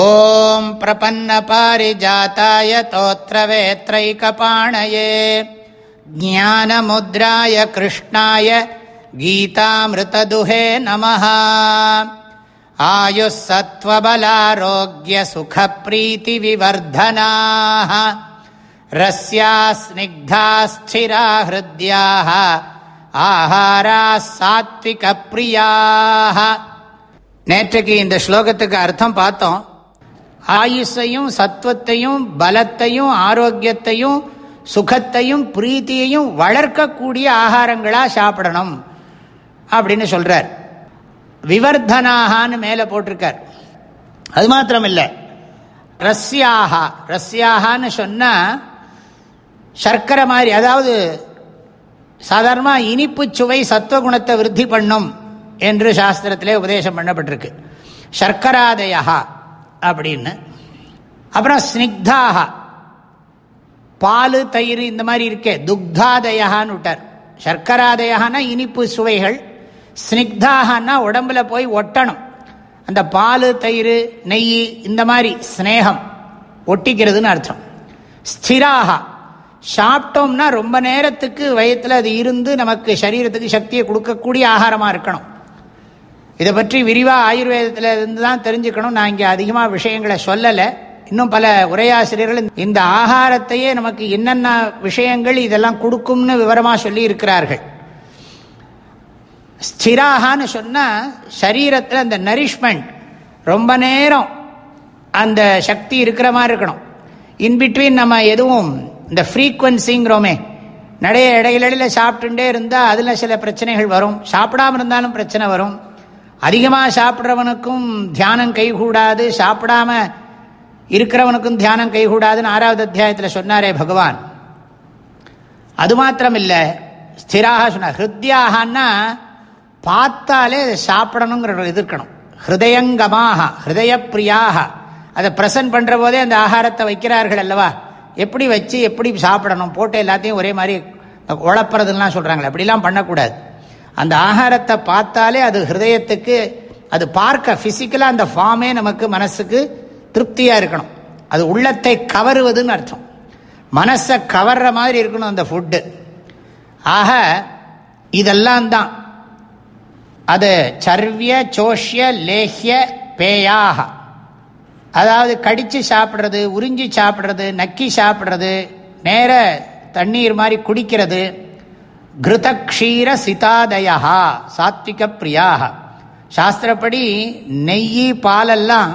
ॐ प्रपन्नपारिजाताय तोत्रवेत्रैकपाणये ज्ञानमुद्राय कृष्णाय गीतामृतदुहे नमः आयुः सत्त्वबलारोग्यसुखप्रीतिविवर्धनाः रस्याः स्निग्धा स्थिरा हृद्याः ஆஹாராः சாத்விகப்பிரியாக நேற்றைக்கு இந்த ஸ்லோகத்துக்கு அர்த்தம் பார்த்தோம் ஆயுசையும் சத்துவத்தையும் பலத்தையும் ஆரோக்கியத்தையும் சுகத்தையும் பிரீத்தியையும் வளர்க்கக்கூடிய ஆகாரங்களாக சாப்பிடணும் அப்படின்னு சொல்கிறார் விவர்தனாகான்னு மேலே போட்டிருக்கார். அது மாத்திரம் இல்லை ரஸ்யாகா ரஸ்யாகான்னு சொன்னால் சர்க்கரை மாதிரி அதாவது சாதாரணமாக இனிப்பு சுவை சத்துவகுணத்தை விருத்தி பண்ணும் என்று சாஸ்திரத்திலே உபதேசம் பண்ணப்பட்டிருக்கு. சர்க்கராதயா அப்படின்னு. அப்புறம் ஸ்னிக்தாக பால் தயிர் இந்த மாதிரி இருக்கே. துக்தாதயான்னு விட்டார். சர்க்கராதயானா இனிப்பு சுவைகள். ஸ்னிக்தாகனா உடம்புல போய் ஒட்டணும். அந்த பால் தயிர் நெய் இந்த மாதிரி ஸ்னேகம் ஒட்டிக்கிறதுன்னு அர்த்தம். ஸ்திராக சாப்பிட்டோம்னா ரொம்ப நேரத்துக்கு வயத்தில் அது இருந்து நமக்கு சரீரத்துக்கு சக்தியை கொடுக்கக்கூடிய ஆகாரமாக இருக்கணும். இதை பற்றி விரிவாக ஆயுர்வேதத்தில் இருந்து தான் தெரிஞ்சுக்கணும். நான் இங்கே அதிகமாக விஷயங்களை சொல்லலை. இன்னும் பல உரையாசிரியர்கள் இந்த ஆகாரத்தையே நமக்கு என்னென்ன விஷயங்கள் இதெல்லாம் கொடுக்கும்னு விவரமாக சொல்லி இருக்கிறார்கள் ஸ்திராகான்னு சொன்னால் சரீரத்தில் அந்த நரிஷ்மெண்ட் ரொம்ப நேரம் அந்த சக்தி இருக்கிற மாதிரி இருக்கணும். இன்பிட்வீன் நம்ம எதுவும் இந்த ஃப்ரீக்குவன்சிங்கிறோமே நிறைய இடையில சாப்பிட்டுட்டே இருந்தால் அதில் சில பிரச்சனைகள் வரும். சாப்பிடாம இருந்தாலும் பிரச்சனை வரும். அதிகமாக சாப்பிட்றவனுக்கும் தியானம் கைகூடாது சாப்பிடாம இருக்கிறவனுக்கும் தியானம் கைகூடாதுன்னு ஆறாவது அத்தியாயத்தில் சொன்னாரே பகவான். அது மாத்திரம் இல்லை ஸ்திராக சொன்னார். ஹிருத்யாகன்னா பார்த்தாலே சாப்பிடணுங்கிற இது இருக்கணும் ஹிருதயங்கமாக ஹிருதயப்பிரியாக. அதை பிரசன்ட் பண்ணுற போதே அந்த ஆகாரத்தை வைக்கிறார்கள் அல்லவா? எப்படி வச்சு எப்படி சாப்பிடணும்? போட்டு எல்லாத்தையும் ஒரே மாதிரி உழப்புறதுலாம் சொல்கிறாங்களே அப்படிலாம் பண்ணக்கூடாது. அந்த ஆகாரத்தை பார்த்தாலே அது ஹிருதயத்துக்கு அது பார்க்க ஃபிசிக்கலாக அந்த ஃபார்மே நமக்கு மனசுக்கு திருப்தியாக இருக்கணும். அது உள்ளத்தை கவருவதுன்னு அர்த்தம். மனசை கவர்ற மாதிரி இருக்கணும் அந்த ஃபுட்டு ஆக இதெல்லாம் தான். அது சர்விய சோஷ்ய லேஹ்ய பேயாக. அதாவது கடித்து சாப்பிட்றது உறிஞ்சி சாப்பிட்றது நக்கி சாப்பிட்றது நேர தண்ணீர் மாதிரி குடிக்கிறது கிருதக்ஷீர சிதாதயா சாத்விக பிரியாக சாஸ்திரப்படி நெய் பாலெல்லாம்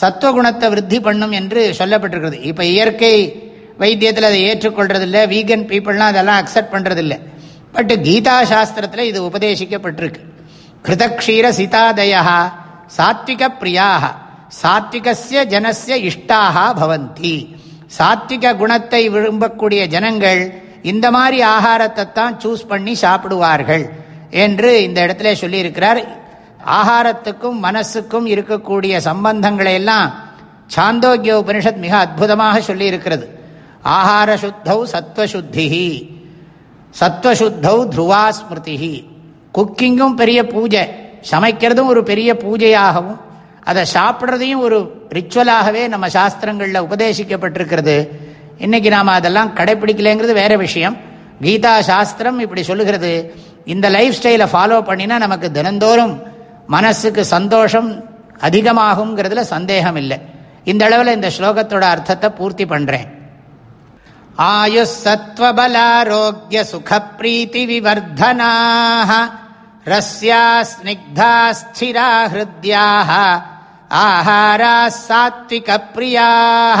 சத்துவகுணத்தை விருத்தி பண்ணும் என்று சொல்லப்பட்டிருக்கிறது. இப்போ இயற்கை வைத்தியத்தில் அதை ஏற்றுக்கொள்றதில்லை வீகன் பீப்புளெலாம் அதெல்லாம் அக்செப்ட் பண்ணுறதில்லை பட் கீதா சாஸ்திரத்தில் இது உபதேசிக்கப்பட்டிருக்கு. கிருதக்ஷீர சிதாதயா சாத்விக பிரியாக சாத்விகசிய ஜனசிய இஷ்டாக பவந்தி. சாத்விக குணத்தை விரும்பக்கூடிய ஜனங்கள் இந்த மாதிரி ஆகாரத்தை தான் சூஸ் பண்ணி சாப்பிடுவார்கள் என்று இந்த இடத்துல சொல்லியிருக்கிறார். ஆகாரத்துக்கும் மனசுக்கும் இருக்கக்கூடிய சம்பந்தங்களை எல்லாம் சாந்தோக்கிய உபனிஷத் மிக அற்புதமாக சொல்லியிருக்கிறது. ஆகார சுத்தௌ சத்வசுத்தி சத்வசுத்தௌ துருவா ஸ்மிருதி குக்கிங்கும் பெரிய பூஜை சமைக்கிறதும் ஒரு பெரிய பூஜையாகவும் அதை சாப்பிட்றதையும் ஒரு ரிச்சுவலாகவே நம்ம சாஸ்திரங்களில் உபதேசிக்கப்பட்டிருக்கிறது. இன்னைக்கு நாம் அதெல்லாம் கடைப்பிடிக்கலைங்கிறது வேற விஷயம். கீதா சாஸ்திரம் இப்படி சொல்லுகிறது. இந்த லைஃப் ஸ்டைலை ஃபாலோ பண்ணினா நமக்கு தினந்தோறும் மனசுக்கு சந்தோஷம் அதிகமாகுங்கிறதுல சந்தேகம் இல்லை. இந்த அளவில் இந்த ஸ்லோகத்தோட அர்த்தத்தை பூர்த்தி பண்ணுறேன் ஆயு சத்வபலாரோக்கிய சுகப்பிரீத்தி விவர்தனாக ரஸ்யா ஸ்னிக்தா ஸ்திரா ஹிருத்யாக ஆஹாரா சாத்விக பிரியாக